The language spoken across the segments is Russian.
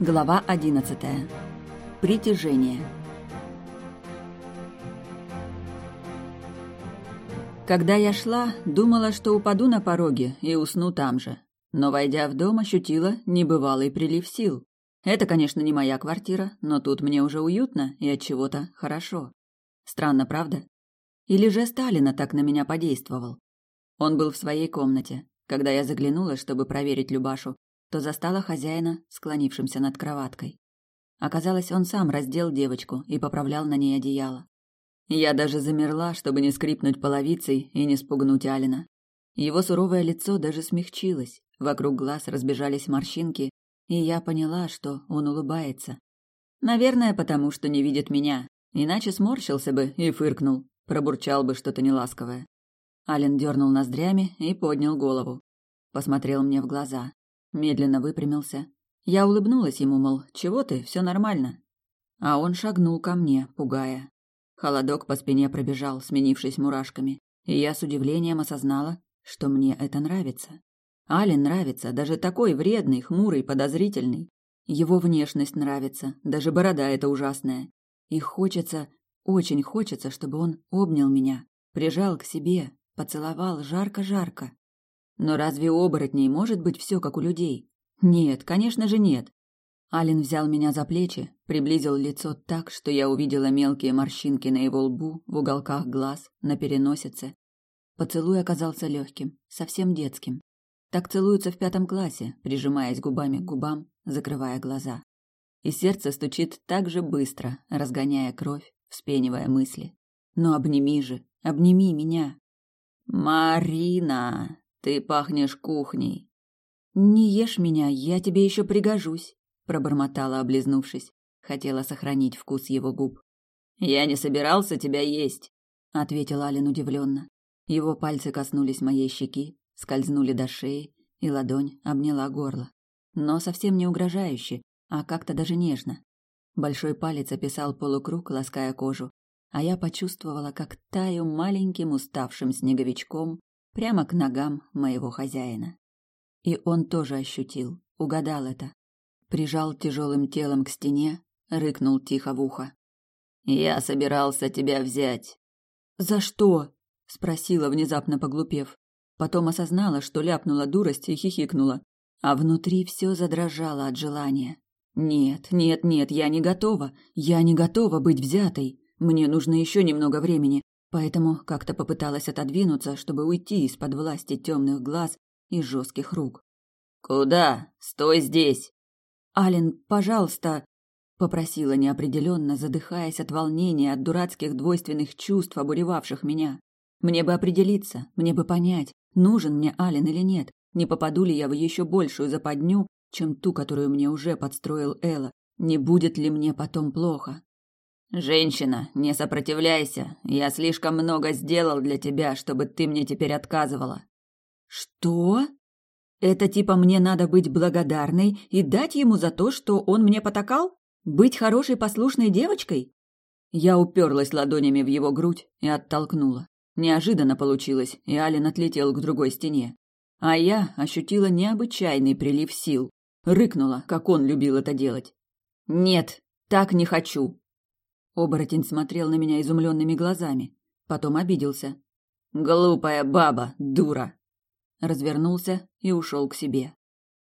Глава 11. Притяжение. Когда я шла, думала, что упаду на пороге и усну там же. Но, войдя в дом, ощутила небывалый прилив сил. Это, конечно, не моя квартира, но тут мне уже уютно и от чего-то хорошо. Странно, правда? Или же Сталина так на меня подействовал? Он был в своей комнате. Когда я заглянула, чтобы проверить Любашу, то застала хозяина, склонившимся над кроваткой. Оказалось, он сам раздел девочку и поправлял на ней одеяло. Я даже замерла, чтобы не скрипнуть половицей и не спугнуть Алина. Его суровое лицо даже смягчилось, вокруг глаз разбежались морщинки, и я поняла, что он улыбается. Наверное, потому что не видит меня, иначе сморщился бы и фыркнул, пробурчал бы что-то неласковое. Ален дернул ноздрями и поднял голову. Посмотрел мне в глаза медленно выпрямился. Я улыбнулась ему, мол, чего ты, все нормально. А он шагнул ко мне, пугая. Холодок по спине пробежал, сменившись мурашками, и я с удивлением осознала, что мне это нравится. Ален нравится, даже такой вредный, хмурый, подозрительный. Его внешность нравится, даже борода эта ужасная. И хочется, очень хочется, чтобы он обнял меня, прижал к себе, поцеловал жарко-жарко. Но разве у оборотней может быть все как у людей? Нет, конечно же нет. Ален взял меня за плечи, приблизил лицо так, что я увидела мелкие морщинки на его лбу, в уголках глаз, на переносице. Поцелуй оказался легким, совсем детским. Так целуются в пятом классе, прижимаясь губами к губам, закрывая глаза. И сердце стучит так же быстро, разгоняя кровь, вспенивая мысли. Но обними же, обними меня. «Марина!» Ты пахнешь кухней. Не ешь меня, я тебе еще пригожусь, пробормотала, облизнувшись. Хотела сохранить вкус его губ. Я не собирался тебя есть, ответил Ален удивленно. Его пальцы коснулись моей щеки, скользнули до шеи, и ладонь обняла горло. Но совсем не угрожающе, а как-то даже нежно. Большой палец описал полукруг, лаская кожу, а я почувствовала, как таю маленьким уставшим снеговичком прямо к ногам моего хозяина. И он тоже ощутил, угадал это. Прижал тяжелым телом к стене, рыкнул тихо в ухо. «Я собирался тебя взять». «За что?» — спросила, внезапно поглупев. Потом осознала, что ляпнула дурость и хихикнула. А внутри все задрожало от желания. «Нет, нет, нет, я не готова. Я не готова быть взятой. Мне нужно еще немного времени. Поэтому как-то попыталась отодвинуться, чтобы уйти из-под власти темных глаз и жестких рук. «Куда? Стой здесь!» «Ален, пожалуйста!» — попросила неопределенно, задыхаясь от волнения, от дурацких двойственных чувств, обуревавших меня. «Мне бы определиться, мне бы понять, нужен мне Ален или нет, не попаду ли я в еще большую западню, чем ту, которую мне уже подстроил Элла, не будет ли мне потом плохо. Женщина, не сопротивляйся. Я слишком много сделал для тебя, чтобы ты мне теперь отказывала. Что? Это типа мне надо быть благодарной и дать ему за то, что он мне потакал? Быть хорошей послушной девочкой? Я уперлась ладонями в его грудь и оттолкнула. Неожиданно получилось, и Ален отлетел к другой стене. А я ощутила необычайный прилив сил. Рыкнула, как он любил это делать. «Нет, так не хочу. Оборотень смотрел на меня изумленными глазами, потом обиделся. «Глупая баба, дура!» Развернулся и ушел к себе.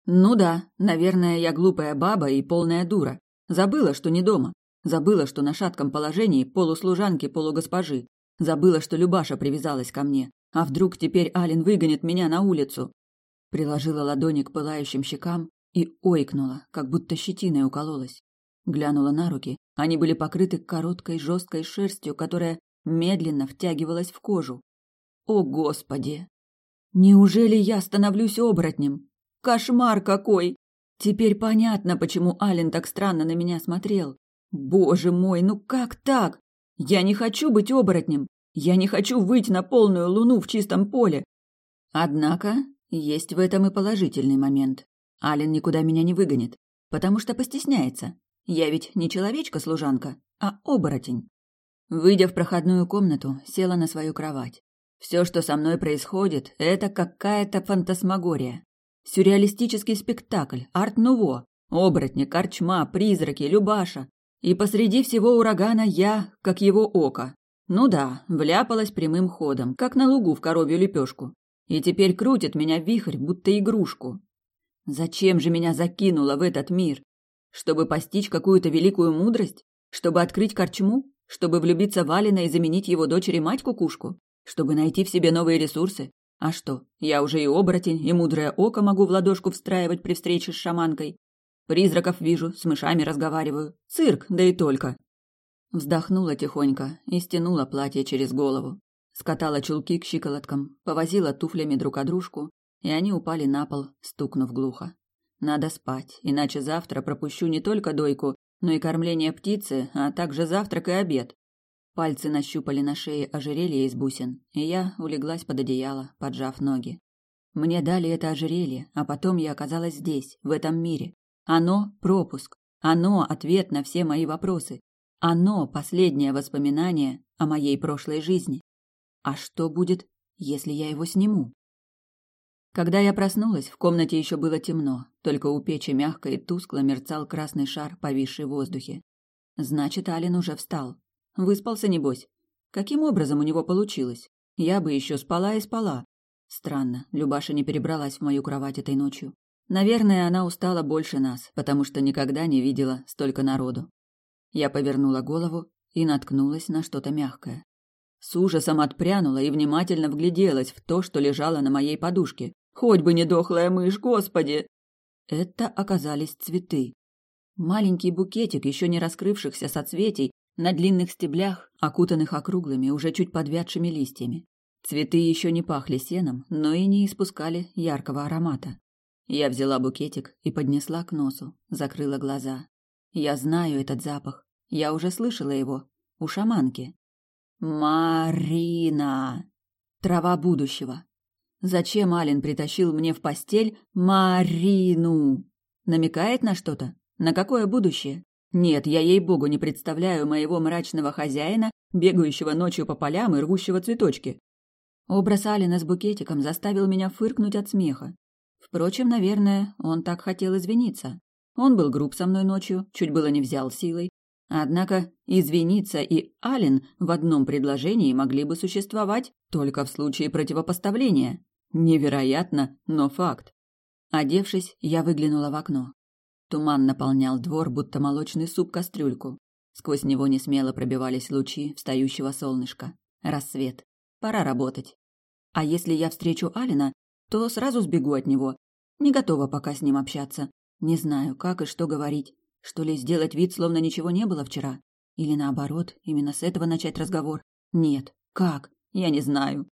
«Ну да, наверное, я глупая баба и полная дура. Забыла, что не дома. Забыла, что на шатком положении полуслужанки полугоспожи. Забыла, что Любаша привязалась ко мне. А вдруг теперь Ален выгонит меня на улицу?» Приложила ладони к пылающим щекам и ойкнула, как будто щетиной укололась. Глянула на руки. Они были покрыты короткой жесткой шерстью, которая медленно втягивалась в кожу. О, Господи! Неужели я становлюсь оборотнем? Кошмар какой! Теперь понятно, почему Ален так странно на меня смотрел. Боже мой, ну как так? Я не хочу быть оборотнем. Я не хочу выйти на полную луну в чистом поле. Однако есть в этом и положительный момент. Ален никуда меня не выгонит, потому что постесняется. Я ведь не человечка-служанка, а оборотень. Выйдя в проходную комнату, села на свою кровать. Все, что со мной происходит, это какая-то фантасмагория. Сюрреалистический спектакль, арт-нуво. Оборотни, корчма, призраки, Любаша. И посреди всего урагана я, как его око. Ну да, вляпалась прямым ходом, как на лугу в коровью лепешку. И теперь крутит меня вихрь, будто игрушку. Зачем же меня закинуло в этот мир? Чтобы постичь какую-то великую мудрость? Чтобы открыть корчму? Чтобы влюбиться в Алина и заменить его дочери мать-кукушку? Чтобы найти в себе новые ресурсы? А что, я уже и оборотень, и мудрое око могу в ладошку встраивать при встрече с шаманкой. Призраков вижу, с мышами разговариваю. Цирк, да и только. Вздохнула тихонько и стянула платье через голову. Скатала чулки к щиколоткам, повозила туфлями друг о дружку, и они упали на пол, стукнув глухо. Надо спать, иначе завтра пропущу не только дойку, но и кормление птицы, а также завтрак и обед. Пальцы нащупали на шее ожерелье из бусин, и я улеглась под одеяло, поджав ноги. Мне дали это ожерелье, а потом я оказалась здесь, в этом мире. Оно – пропуск. Оно – ответ на все мои вопросы. Оно – последнее воспоминание о моей прошлой жизни. А что будет, если я его сниму? Когда я проснулась, в комнате еще было темно, только у печи мягко и тускло мерцал красный шар, повисший в воздухе. Значит, Ален уже встал. Выспался, небось. Каким образом у него получилось? Я бы еще спала и спала. Странно, Любаша не перебралась в мою кровать этой ночью. Наверное, она устала больше нас, потому что никогда не видела столько народу. Я повернула голову и наткнулась на что-то мягкое. С ужасом отпрянула и внимательно вгляделась в то, что лежало на моей подушке. Хоть бы не дохлая мышь, господи! Это оказались цветы. Маленький букетик еще не раскрывшихся соцветий на длинных стеблях, окутанных округлыми, уже чуть подвядшими листьями. Цветы еще не пахли сеном, но и не испускали яркого аромата. Я взяла букетик и поднесла к носу, закрыла глаза. Я знаю этот запах. Я уже слышала его у шаманки. Марина. Трава будущего. Зачем Ален притащил мне в постель Марину? Намекает на что-то? На какое будущее? Нет, я ей-богу не представляю моего мрачного хозяина, бегающего ночью по полям и рвущего цветочки. Образ Алина с букетиком заставил меня фыркнуть от смеха. Впрочем, наверное, он так хотел извиниться. Он был груб со мной ночью, чуть было не взял силой, Однако извиниться и Ален в одном предложении могли бы существовать только в случае противопоставления. Невероятно, но факт. Одевшись, я выглянула в окно. Туман наполнял двор, будто молочный суп кастрюльку. Сквозь него несмело пробивались лучи встающего солнышка. Рассвет. Пора работать. А если я встречу Алина, то сразу сбегу от него. Не готова пока с ним общаться. Не знаю, как и что говорить. Что ли, сделать вид, словно ничего не было вчера? Или наоборот, именно с этого начать разговор? Нет. Как? Я не знаю.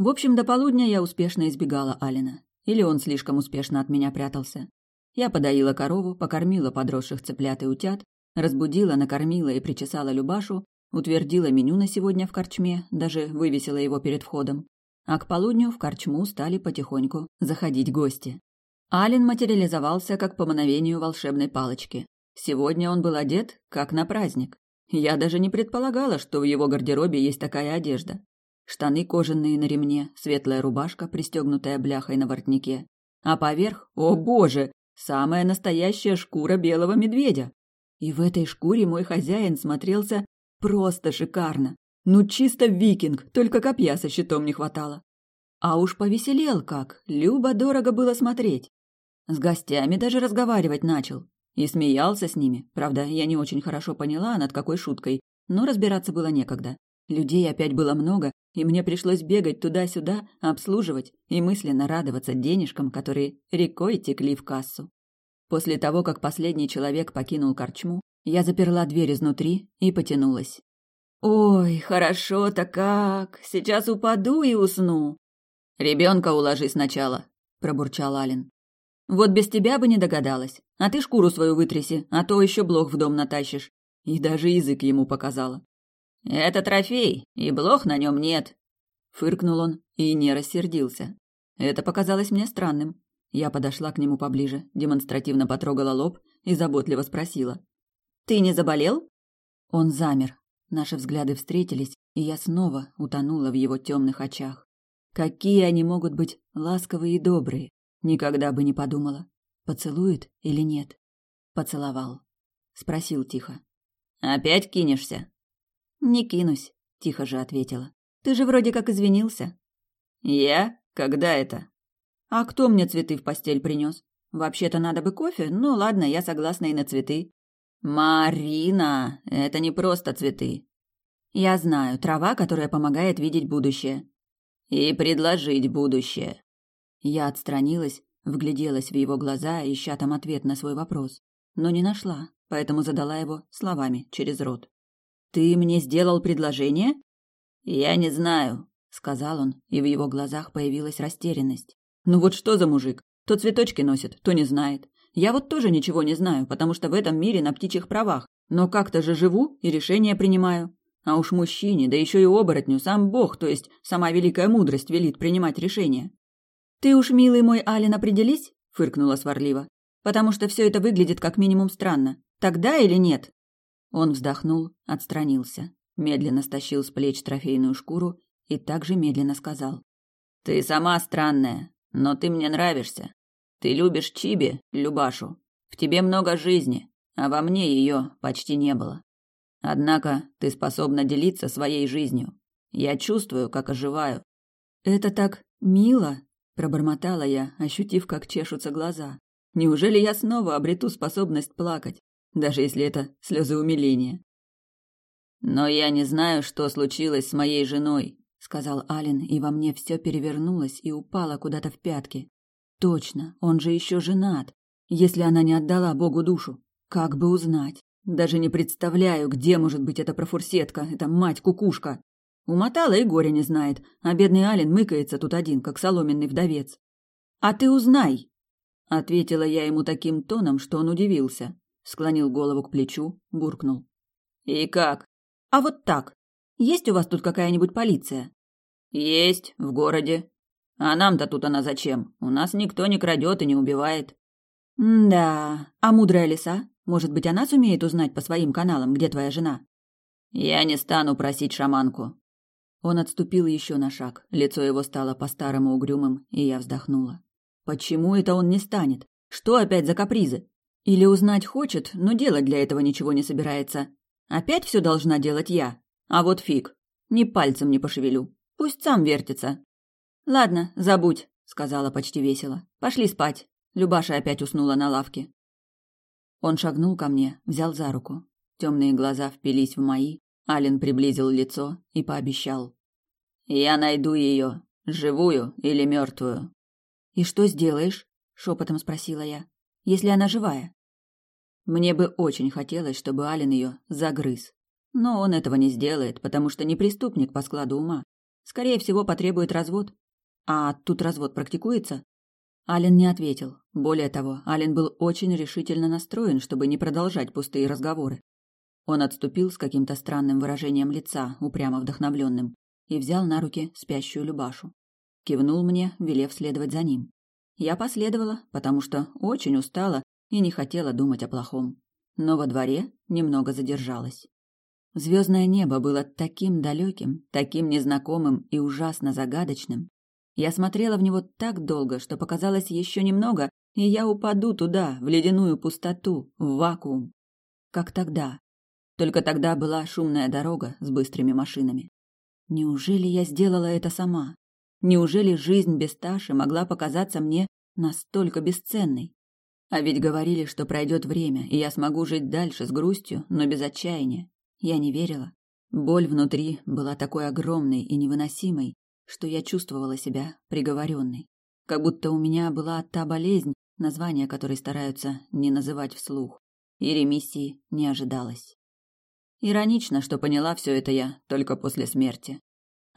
В общем, до полудня я успешно избегала Алина. Или он слишком успешно от меня прятался. Я подоила корову, покормила подросших цыплят и утят, разбудила, накормила и причесала Любашу, утвердила меню на сегодня в корчме, даже вывесила его перед входом. А к полудню в корчму стали потихоньку заходить гости. Ален материализовался как по мановению волшебной палочки. Сегодня он был одет, как на праздник. Я даже не предполагала, что в его гардеробе есть такая одежда. Штаны кожаные на ремне, светлая рубашка, пристегнутая бляхой на воротнике. А поверх, о боже, самая настоящая шкура белого медведя. И в этой шкуре мой хозяин смотрелся просто шикарно. Ну, чисто викинг, только копья со щитом не хватало. А уж повеселел как, любо-дорого было смотреть. С гостями даже разговаривать начал. И смеялся с ними. Правда, я не очень хорошо поняла, над какой шуткой, но разбираться было некогда. Людей опять было много, и мне пришлось бегать туда-сюда, обслуживать и мысленно радоваться денежкам, которые рекой текли в кассу. После того, как последний человек покинул корчму, я заперла дверь изнутри и потянулась. «Ой, хорошо-то как! Сейчас упаду и усну!» «Ребенка уложи сначала», – пробурчал Ален. Вот без тебя бы не догадалась. А ты шкуру свою вытряси, а то еще блох в дом натащишь. И даже язык ему показала. Это трофей, и блох на нем нет. Фыркнул он и не рассердился. Это показалось мне странным. Я подошла к нему поближе, демонстративно потрогала лоб и заботливо спросила. «Ты не заболел?» Он замер. Наши взгляды встретились, и я снова утонула в его темных очах. Какие они могут быть ласковые и добрые. Никогда бы не подумала. поцелует или нет. Поцеловал. Спросил тихо. «Опять кинешься?» «Не кинусь», — тихо же ответила. «Ты же вроде как извинился». «Я? Когда это?» «А кто мне цветы в постель принес? Вообще-то надо бы кофе, ну ладно, я согласна и на цветы». «Марина, это не просто цветы». «Я знаю, трава, которая помогает видеть будущее». «И предложить будущее». Я отстранилась, вгляделась в его глаза, ища там ответ на свой вопрос, но не нашла, поэтому задала его словами через рот. «Ты мне сделал предложение?» «Я не знаю», — сказал он, и в его глазах появилась растерянность. «Ну вот что за мужик? То цветочки носит, то не знает. Я вот тоже ничего не знаю, потому что в этом мире на птичьих правах, но как-то же живу и решения принимаю. А уж мужчине, да еще и оборотню, сам Бог, то есть сама великая мудрость велит принимать решения. «Ты уж, милый мой Ален, определись?» — фыркнула сварливо. «Потому что все это выглядит как минимум странно. Тогда или нет?» Он вздохнул, отстранился, медленно стащил с плеч трофейную шкуру и также медленно сказал. «Ты сама странная, но ты мне нравишься. Ты любишь Чиби, Любашу. В тебе много жизни, а во мне ее почти не было. Однако ты способна делиться своей жизнью. Я чувствую, как оживаю. Это так мило, пробормотала я, ощутив, как чешутся глаза. Неужели я снова обрету способность плакать, даже если это слезы умиления? Но я не знаю, что случилось с моей женой, сказал Ален, и во мне все перевернулось и упало куда-то в пятки. Точно, он же еще женат. Если она не отдала Богу душу, как бы узнать? Даже не представляю, где может быть эта профурсетка, эта мать-кукушка. Умотала и горя не знает, а бедный Ален мыкается тут один, как соломенный вдовец. «А ты узнай!» Ответила я ему таким тоном, что он удивился. Склонил голову к плечу, буркнул. «И как?» «А вот так. Есть у вас тут какая-нибудь полиция?» «Есть, в городе. А нам-то тут она зачем? У нас никто не крадет и не убивает». «Да, а мудрая лиса? Может быть, она сумеет узнать по своим каналам, где твоя жена?» «Я не стану просить шаманку». Он отступил еще на шаг, лицо его стало по-старому угрюмым, и я вздохнула. «Почему это он не станет? Что опять за капризы? Или узнать хочет, но делать для этого ничего не собирается? Опять все должна делать я? А вот фиг. Ни пальцем не пошевелю. Пусть сам вертится». «Ладно, забудь», — сказала почти весело. «Пошли спать». Любаша опять уснула на лавке. Он шагнул ко мне, взял за руку. Темные глаза впились в мои. Ален приблизил лицо и пообещал: "Я найду ее, живую или мертвую». "И что сделаешь?" шепотом спросила я. "Если она живая?" Мне бы очень хотелось, чтобы Ален ее загрыз. Но он этого не сделает, потому что не преступник по складу ума. Скорее всего, потребует развод. А тут развод практикуется? Ален не ответил. Более того, Ален был очень решительно настроен, чтобы не продолжать пустые разговоры. Он отступил с каким-то странным выражением лица, упрямо вдохновленным, и взял на руки спящую Любашу. Кивнул мне, велев следовать за ним. Я последовала, потому что очень устала и не хотела думать о плохом. Но во дворе немного задержалась. Звездное небо было таким далеким, таким незнакомым и ужасно загадочным, я смотрела в него так долго, что показалось еще немного, и я упаду туда, в ледяную пустоту, в вакуум. Как тогда. Только тогда была шумная дорога с быстрыми машинами. Неужели я сделала это сама? Неужели жизнь без Таши могла показаться мне настолько бесценной? А ведь говорили, что пройдет время, и я смогу жить дальше с грустью, но без отчаяния. Я не верила. Боль внутри была такой огромной и невыносимой, что я чувствовала себя приговоренной. Как будто у меня была та болезнь, название которой стараются не называть вслух. И ремиссии не ожидалось. Иронично, что поняла все это я только после смерти.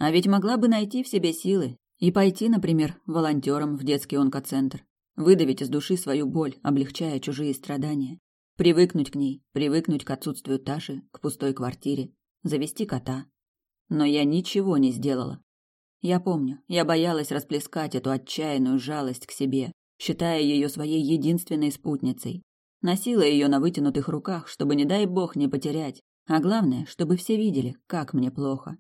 А ведь могла бы найти в себе силы и пойти, например, волонтером в детский онкоцентр, выдавить из души свою боль, облегчая чужие страдания, привыкнуть к ней, привыкнуть к отсутствию Таши, к пустой квартире, завести кота. Но я ничего не сделала. Я помню, я боялась расплескать эту отчаянную жалость к себе, считая ее своей единственной спутницей. Носила ее на вытянутых руках, чтобы, не дай бог, не потерять, а главное, чтобы все видели, как мне плохо.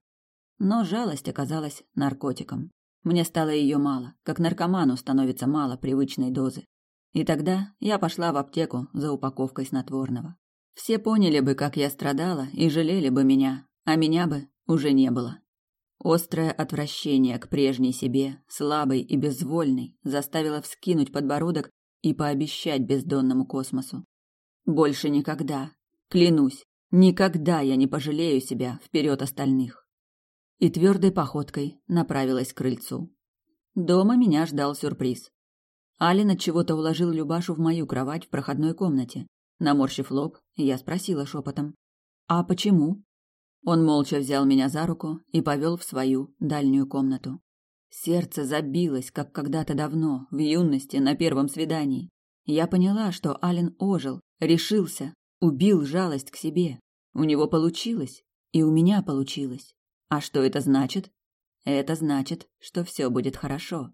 Но жалость оказалась наркотиком. Мне стало ее мало, как наркоману становится мало привычной дозы. И тогда я пошла в аптеку за упаковкой снотворного. Все поняли бы, как я страдала, и жалели бы меня, а меня бы уже не было. Острое отвращение к прежней себе, слабой и безвольной, заставило вскинуть подбородок и пообещать бездонному космосу. Больше никогда, клянусь, никогда я не пожалею себя вперед остальных. И твердой походкой направилась к крыльцу. Дома меня ждал сюрприз. Алин от чего-то уложил Любашу в мою кровать в проходной комнате. Наморщив лоб, я спросила шепотом: "А почему?" Он молча взял меня за руку и повел в свою дальнюю комнату. Сердце забилось, как когда-то давно, в юности, на первом свидании. Я поняла, что Ален ожил, решился, убил жалость к себе. У него получилось, и у меня получилось. А что это значит? Это значит, что все будет хорошо.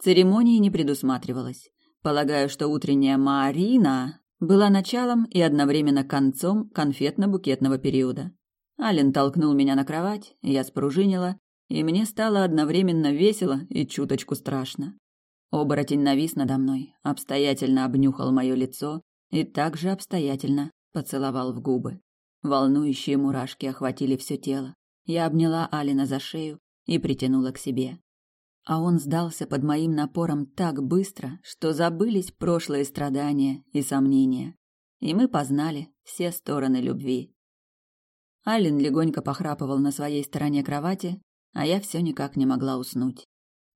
Церемонии не предусматривалось. Полагаю, что утренняя Марина была началом и одновременно концом конфетно-букетного периода. Ален толкнул меня на кровать, я спружинила, и мне стало одновременно весело и чуточку страшно. Оборотень навис надо мной, обстоятельно обнюхал мое лицо и также обстоятельно поцеловал в губы. Волнующие мурашки охватили все тело. Я обняла Алина за шею и притянула к себе. А он сдался под моим напором так быстро, что забылись прошлые страдания и сомнения. И мы познали все стороны любви. Аллен легонько похрапывал на своей стороне кровати, а я все никак не могла уснуть.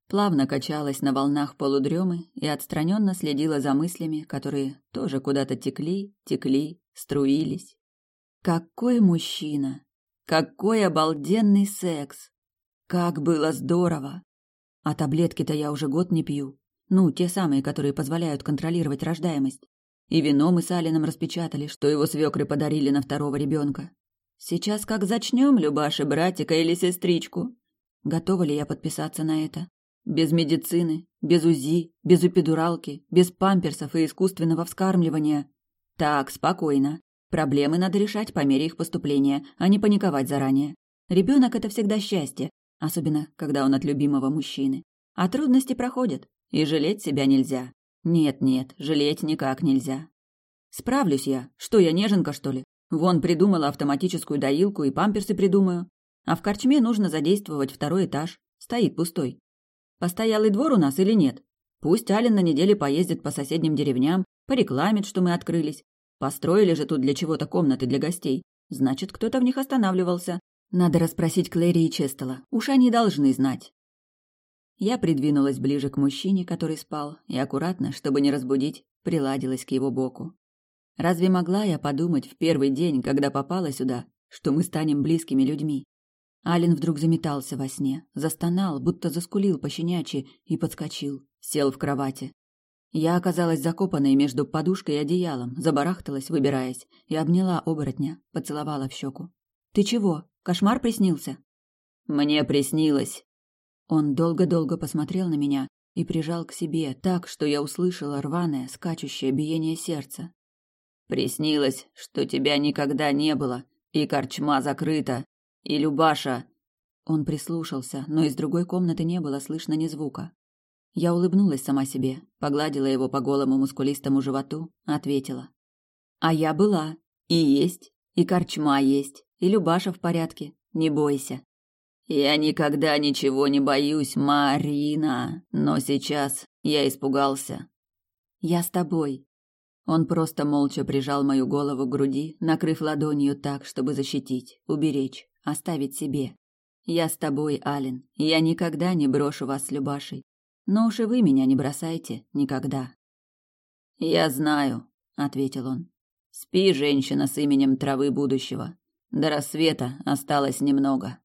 Плавно качалась на волнах полудремы и отстраненно следила за мыслями, которые тоже куда-то текли, текли, струились. Какой мужчина! Какой обалденный секс! Как было здорово! А таблетки-то я уже год не пью. Ну, те самые, которые позволяют контролировать рождаемость. И вино мы с Алином распечатали, что его свекры подарили на второго ребенка. Сейчас как зачнем, Любаши, братика или сестричку? Готова ли я подписаться на это? Без медицины, без УЗИ, без эпидуралки, без памперсов и искусственного вскармливания. Так, спокойно. Проблемы надо решать по мере их поступления, а не паниковать заранее. Ребенок это всегда счастье, особенно когда он от любимого мужчины. А трудности проходят, и жалеть себя нельзя. Нет-нет, жалеть никак нельзя. Справлюсь я. Что я, неженка, что ли? Вон придумала автоматическую доилку и памперсы придумаю. А в корчме нужно задействовать второй этаж. Стоит пустой. Постоялый двор у нас или нет? Пусть Ален на неделе поездит по соседним деревням, порекламит, что мы открылись. Построили же тут для чего-то комнаты для гостей. Значит, кто-то в них останавливался. Надо расспросить Клэри и Честела. Уж они должны знать. Я придвинулась ближе к мужчине, который спал, и аккуратно, чтобы не разбудить, приладилась к его боку. Разве могла я подумать в первый день, когда попала сюда, что мы станем близкими людьми? Ален вдруг заметался во сне, застонал, будто заскулил пощенячьи и подскочил, сел в кровати. Я оказалась закопанной между подушкой и одеялом, забарахталась, выбираясь, и обняла оборотня, поцеловала в щеку. «Ты чего? Кошмар приснился?» «Мне приснилось». Он долго-долго посмотрел на меня и прижал к себе так, что я услышала рваное, скачущее биение сердца. Приснилось, что тебя никогда не было, и корчма закрыта, и Любаша. Он прислушался, но из другой комнаты не было слышно ни звука. Я улыбнулась сама себе, погладила его по голому мускулистому животу, ответила: "А я была, и есть, и корчма есть, и Любаша в порядке. Не бойся". Я никогда ничего не боюсь, Марина, но сейчас я испугался. Я с тобой, он просто молча прижал мою голову к груди, накрыв ладонью так, чтобы защитить, уберечь, оставить себе. Я с тобой, Ален. Я никогда не брошу вас с Любашей. Но уж и вы меня не бросайте никогда. Я знаю, ответил он. Спи, женщина с именем травы будущего. До рассвета осталось немного.